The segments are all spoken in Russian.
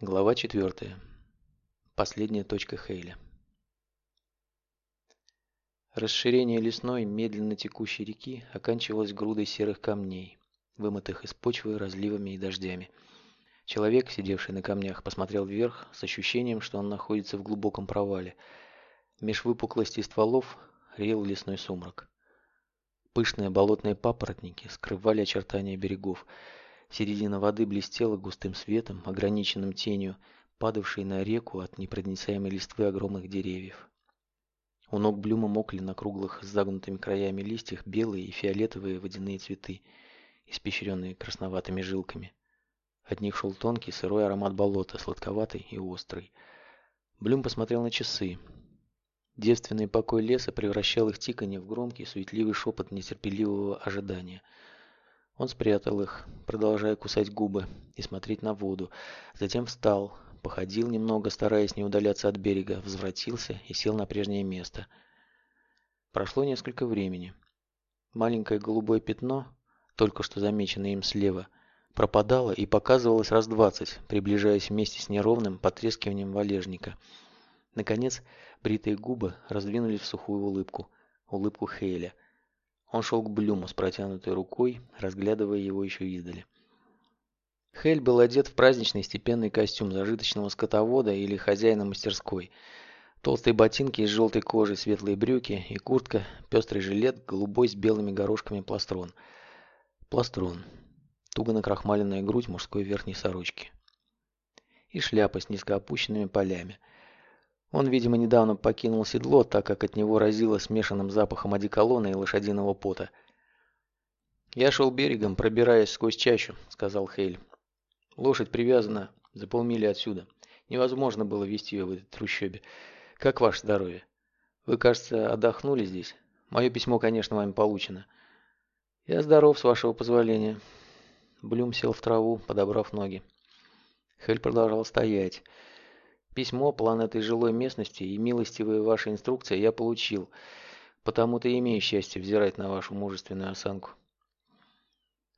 Глава 4. Последняя точка Хейля. Расширение лесной, медленно текущей реки оканчивалось грудой серых камней, вымытых из почвы разливами и дождями. Человек, сидевший на камнях, посмотрел вверх с ощущением, что он находится в глубоком провале. Меж выпуклостей стволов реял лесной сумрак. Пышные болотные папоротники скрывали очертания берегов, Середина воды блестела густым светом, ограниченным тенью, падавшей на реку от непроницаемой листвы огромных деревьев. У ног Блюма мокли на круглых с загнутыми краями листьях белые и фиолетовые водяные цветы, испещренные красноватыми жилками. От них шел тонкий сырой аромат болота, сладковатый и острый. Блюм посмотрел на часы. Девственный покой леса превращал их тиканье в громкий, суетливый шепот нетерпеливого ожидания – он спрятал их, продолжая кусать губы и смотреть на воду. Затем встал, походил немного, стараясь не удаляться от берега, возвратился и сел на прежнее место. Прошло несколько времени. Маленькое голубое пятно, только что замеченное им слева, пропадало и показывалось раз двадцать, приближаясь вместе с неровным потрескиванием валежника. Наконец, бритые губы раздвинулись в сухую улыбку, улыбку Хейля – он шел к Блюму с протянутой рукой, разглядывая его еще издали. Хель был одет в праздничный степенный костюм зажиточного скотовода или хозяина мастерской. Толстые ботинки из желтой кожи, светлые брюки и куртка, пестрый жилет, голубой с белыми горошками пластрон. Пластрон. Туго накрахмаленная грудь мужской верхней сорочки. И шляпа с низко опущенными полями – он, видимо, недавно покинул седло, так как от него разило смешанным запахом одеколона и лошадиного пота. «Я шел берегом, пробираясь сквозь чащу», — сказал Хейль. «Лошадь привязана за полмили отсюда. Невозможно было вести ее в этой трущобе. Как ваше здоровье? Вы, кажется, отдохнули здесь? Мое письмо, конечно, вами получено». «Я здоров, с вашего позволения». Блюм сел в траву, подобрав ноги. Хель продолжал стоять. Письмо, план этой жилой местности и милостивые ваши инструкции я получил, потому-то имею счастье взирать на вашу мужественную осанку.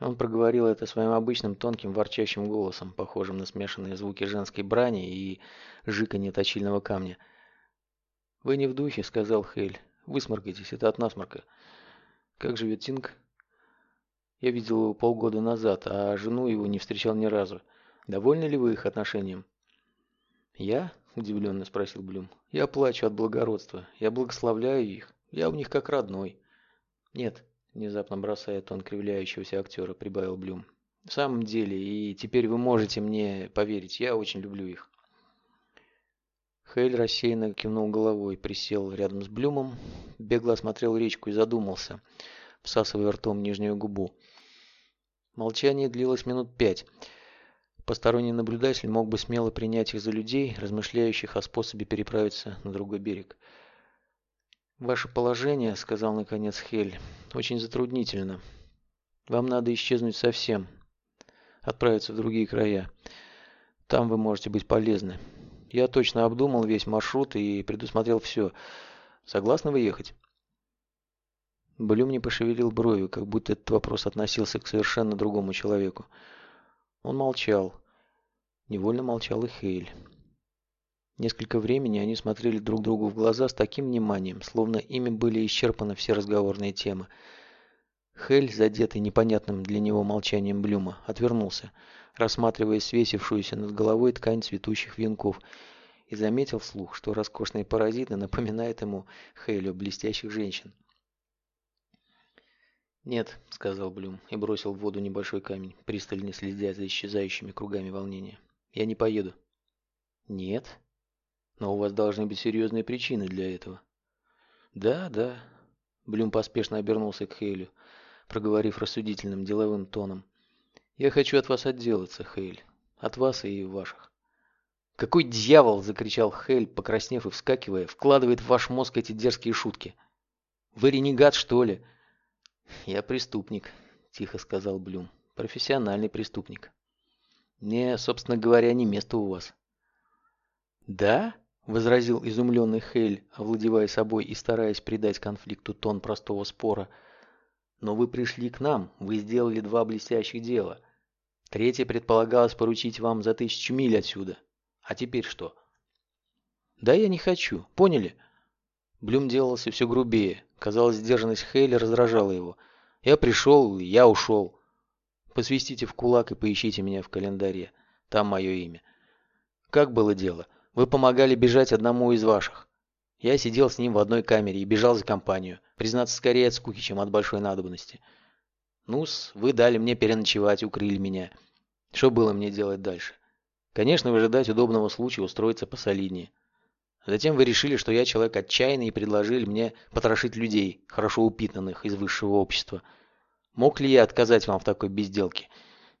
Он проговорил это своим обычным тонким ворчащим голосом, похожим на смешанные звуки женской брани и жиканье точильного камня. «Вы не в духе», — сказал Хейль. «Высморкайтесь, это от насморка». «Как живет Тинг?» «Я видел его полгода назад, а жену его не встречал ни разу. Довольны ли вы их отношением?» «Я?» – удивленно спросил Блюм. «Я плачу от благородства. Я благословляю их. Я у них как родной». «Нет», – внезапно бросая тон кривляющегося актера, прибавил Блюм. «В самом деле, и теперь вы можете мне поверить, я очень люблю их». Хейль рассеянно кивнул головой, присел рядом с Блюмом, бегло осмотрел речку и задумался, всасывая ртом нижнюю губу. Молчание длилось минут пять. Посторонний наблюдатель мог бы смело принять их за людей, размышляющих о способе переправиться на другой берег. «Ваше положение, — сказал наконец Хель, — очень затруднительно. Вам надо исчезнуть совсем, отправиться в другие края. Там вы можете быть полезны. Я точно обдумал весь маршрут и предусмотрел все. Согласны вы ехать?» Блюм не пошевелил бровью, как будто этот вопрос относился к совершенно другому человеку. Он молчал. Невольно молчал и Хейль. Несколько времени они смотрели друг другу в глаза с таким вниманием, словно ими были исчерпаны все разговорные темы. Хель, задетый непонятным для него молчанием Блюма, отвернулся, рассматривая свесившуюся над головой ткань цветущих венков, и заметил вслух, что роскошные паразиты напоминают ему Хейлю блестящих женщин. «Нет», — сказал Блюм и бросил в воду небольшой камень, пристально следя за исчезающими кругами волнения. «Я не поеду». «Нет? Но у вас должны быть серьезные причины для этого». «Да, да». Блюм поспешно обернулся к Хейлю, проговорив рассудительным деловым тоном. «Я хочу от вас отделаться, Хейль. От вас и ваших». «Какой дьявол!» – закричал Хейль, покраснев и вскакивая, – «вкладывает в ваш мозг эти дерзкие шутки. Вы ренегат, что ли?» «Я преступник», – тихо сказал Блюм. «Профессиональный преступник». «Мне, собственно говоря, не место у вас». «Да?» – возразил изумленный Хейль, овладевая собой и стараясь придать конфликту тон простого спора. «Но вы пришли к нам, вы сделали два блестящих дела. Третье предполагалось поручить вам за тысячу миль отсюда. А теперь что? Да я не хочу, поняли? Блюм делался все грубее. Казалось, сдержанность Хейли раздражала его. Я пришел, я ушел. Посвистите в кулак и поищите меня в календаре. Там мое имя. Как было дело? Вы помогали бежать одному из ваших. Я сидел с ним в одной камере и бежал за компанию. Признаться, скорее от скуки, чем от большой надобности. Ну-с, вы дали мне переночевать, укрыли меня. Что было мне делать дальше? Конечно, выжидать удобного случая устроиться посолиднее. Затем вы решили, что я человек отчаянный и предложили мне потрошить людей, хорошо упитанных из высшего общества. Мог ли я отказать вам в такой безделке?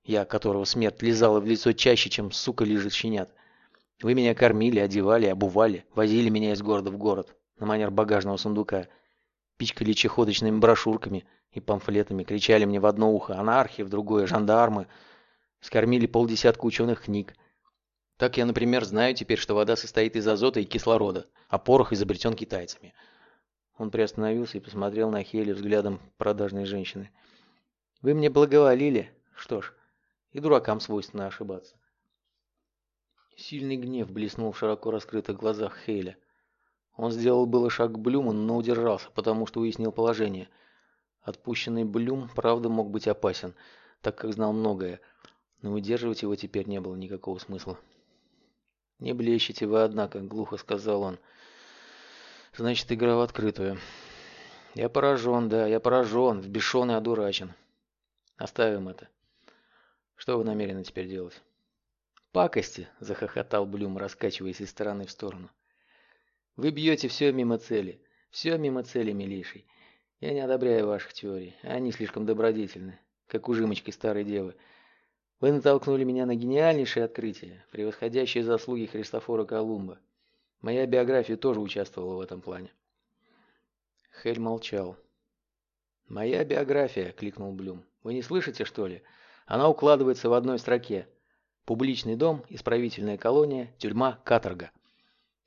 Я, которого смерть лизала в лицо чаще, чем сука лежит щенят. Вы меня кормили, одевали, обували, возили меня из города в город, на манер багажного сундука. Пичкали чехоточными брошюрками и памфлетами, кричали мне в одно ухо анархия, в другое жандармы. Скормили полдесятка ученых книг. Так я, например, знаю теперь, что вода состоит из азота и кислорода, а порох изобретен китайцами. Он приостановился и посмотрел на Хели взглядом продажной женщины. «Вы мне благоволили? Что ж, и дуракам свойственно ошибаться». Сильный гнев блеснул в широко раскрытых глазах Хейля. Он сделал было шаг к Блюму, но удержался, потому что уяснил положение. Отпущенный Блюм, правда, мог быть опасен, так как знал многое, но удерживать его теперь не было никакого смысла. «Не блещете вы, однако», — глухо сказал он. «Значит, игра в открытую. Я поражен, да, я поражен, взбешен и одурачен. Оставим это. Что вы намерены теперь делать?» «Пакости», — захохотал Блюм, раскачиваясь из стороны в сторону. «Вы бьете все мимо цели. Все мимо цели, милейший. Я не одобряю ваших теорий. Они слишком добродетельны, как ужимочки старой девы. Вы натолкнули меня на гениальнейшее открытие, превосходящее заслуги Христофора Колумба. Моя биография тоже участвовала в этом плане. Хель молчал. «Моя биография», — кликнул Блюм. «Вы не слышите, что ли? Она укладывается в одной строке. Публичный дом, исправительная колония, тюрьма, каторга.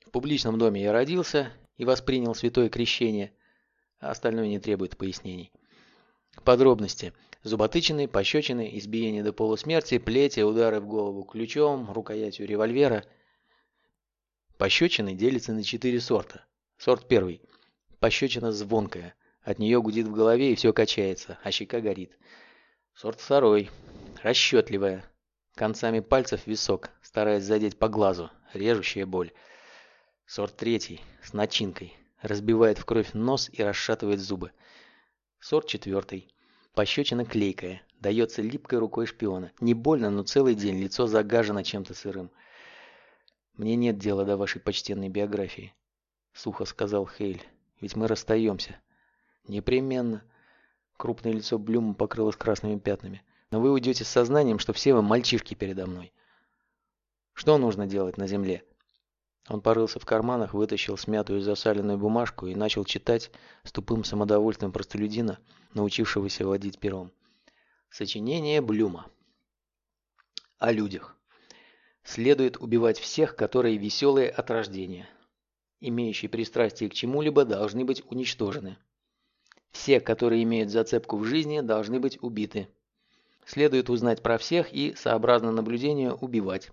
В публичном доме я родился и воспринял святое крещение, а остальное не требует пояснений. Подробности. Зуботычины, пощечины, избиение до полусмерти, плети, удары в голову ключом, рукоятью револьвера. Пощечины делятся на четыре сорта. Сорт первый. Пощечина звонкая. От нее гудит в голове и все качается, а щека горит. Сорт второй. Расчетливая. Концами пальцев висок, стараясь задеть по глазу. Режущая боль. Сорт третий. С начинкой. Разбивает в кровь нос и расшатывает зубы. Сорт четвертый. Пощечина клейкая, дается липкой рукой шпиона. Не больно, но целый день лицо загажено чем-то сырым. «Мне нет дела до вашей почтенной биографии», — сухо сказал Хейль. «Ведь мы расстаемся». «Непременно». Крупное лицо Блюма покрылось красными пятнами. «Но вы уйдете с сознанием, что все вы мальчишки передо мной». «Что нужно делать на земле?» Он порылся в карманах, вытащил смятую засаленную бумажку и начал читать с тупым самодовольствием простолюдина, научившегося водить пером. Сочинение Блюма. О людях. Следует убивать всех, которые веселые от рождения. Имеющие пристрастие к чему-либо должны быть уничтожены. Все, которые имеют зацепку в жизни, должны быть убиты. Следует узнать про всех и, сообразно наблюдению, убивать.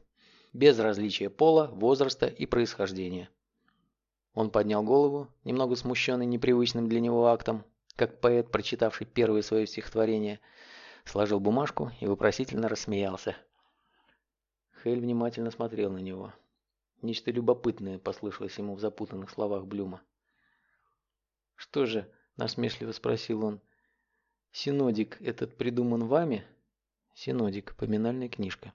Без различия пола, возраста и происхождения. Он поднял голову, немного смущенный непривычным для него актом, как поэт, прочитавший первое свое стихотворение, сложил бумажку и вопросительно рассмеялся. Хель внимательно смотрел на него. Нечто любопытное послышалось ему в запутанных словах Блюма. «Что же?» – насмешливо спросил он. «Синодик этот придуман вами?» «Синодик. Поминальная книжка».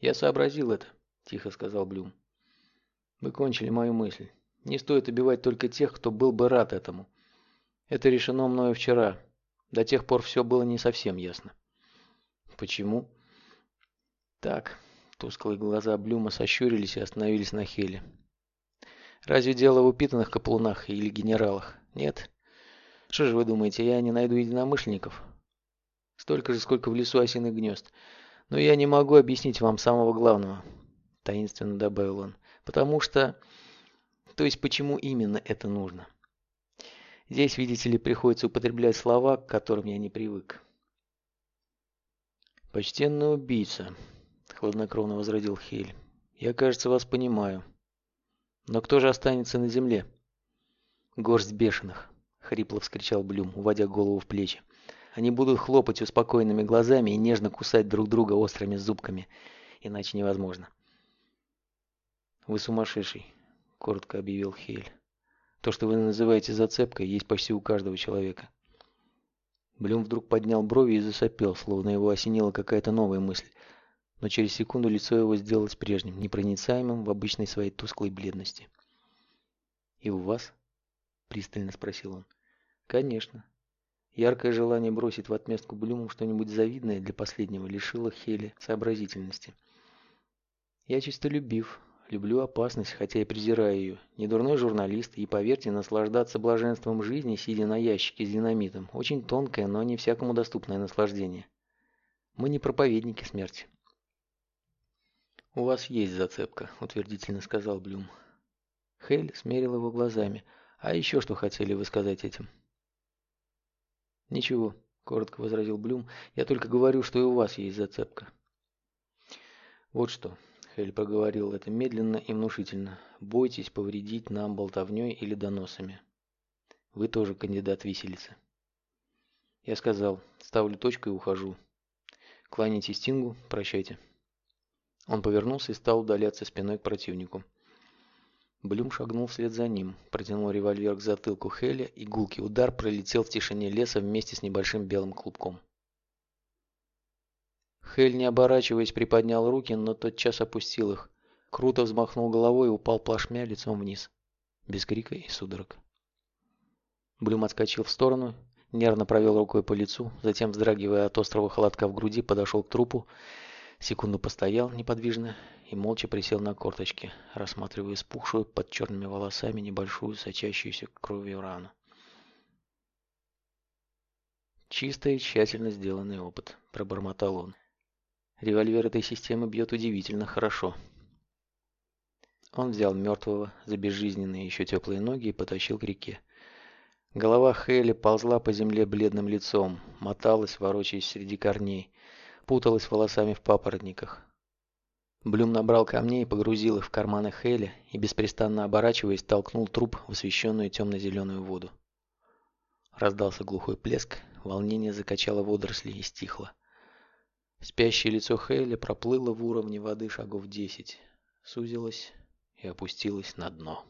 «Я сообразил это», – тихо сказал Блюм. «Вы кончили мою мысль. Не стоит убивать только тех, кто был бы рад этому. Это решено мною вчера. До тех пор все было не совсем ясно. Почему? Так, тусклые глаза Блюма сощурились и остановились на Хеле. Разве дело в упитанных каплунах или генералах? Нет. Что же вы думаете, я не найду единомышленников? Столько же, сколько в лесу осиных гнезд. Но я не могу объяснить вам самого главного, таинственно добавил он. Потому что... То есть почему именно это нужно? Здесь, видите ли, приходится употреблять слова, к которым я не привык. «Почтенный убийца», — хладнокровно возродил Хель. Я, кажется, вас понимаю. Но кто же останется на земле? Горсть бешеных, хрипло вскричал Блюм, уводя голову в плечи. Они будут хлопать успокоенными глазами и нежно кусать друг друга острыми зубками. Иначе невозможно. «Вы сумасшедший», — коротко объявил Хейль. «То, что вы называете зацепкой, есть почти у каждого человека». Блюм вдруг поднял брови и засопел, словно его осенила какая-то новая мысль. Но через секунду лицо его сделалось прежним, непроницаемым в обычной своей тусклой бледности. «И у вас?» — пристально спросил он. «Конечно». Яркое желание бросить в отместку Блюму что-нибудь завидное для последнего лишило Хели сообразительности. «Я чистолюбив», Люблю опасность, хотя и презираю ее. Не дурной журналист, и, поверьте, наслаждаться блаженством жизни, сидя на ящике с динамитом, очень тонкое, но не всякому доступное наслаждение. Мы не проповедники смерти. «У вас есть зацепка», — утвердительно сказал Блюм. Хейль смерил его глазами. «А еще что хотели вы сказать этим?» «Ничего», — коротко возразил Блюм. «Я только говорю, что и у вас есть зацепка». «Вот что. Хель проговорил это медленно и внушительно. «Бойтесь повредить нам болтовней или доносами. Вы тоже кандидат виселицы». Я сказал, ставлю точку и ухожу. Кланяйтесь Стингу, прощайте. Он повернулся и стал удаляться спиной к противнику. Блюм шагнул вслед за ним, протянул револьвер к затылку Хеля, и гулкий удар пролетел в тишине леса вместе с небольшим белым клубком. Хель, не оборачиваясь, приподнял руки, но тотчас опустил их. Круто взмахнул головой и упал плашмя лицом вниз. Без крика и судорог. Блюм отскочил в сторону, нервно провел рукой по лицу, затем, вздрагивая от острого холодка в груди, подошел к трупу, секунду постоял неподвижно и молча присел на корточки, рассматривая спухшую под черными волосами небольшую сочащуюся кровью рану. «Чисто и тщательно сделанный опыт», – пробормотал он. Револьвер этой системы бьет удивительно хорошо. Он взял мертвого за безжизненные еще теплые ноги и потащил к реке. Голова Хейли ползла по земле бледным лицом, моталась, ворочаясь среди корней, путалась волосами в папоротниках. Блюм набрал камней и погрузил их в карманы Хейли и, беспрестанно оборачиваясь, толкнул труп в освещенную темно-зеленую воду. Раздался глухой плеск, волнение закачало водоросли и стихло. Спящее лицо Хейли проплыло в уровне воды шагов десять, сузилось и опустилось на дно.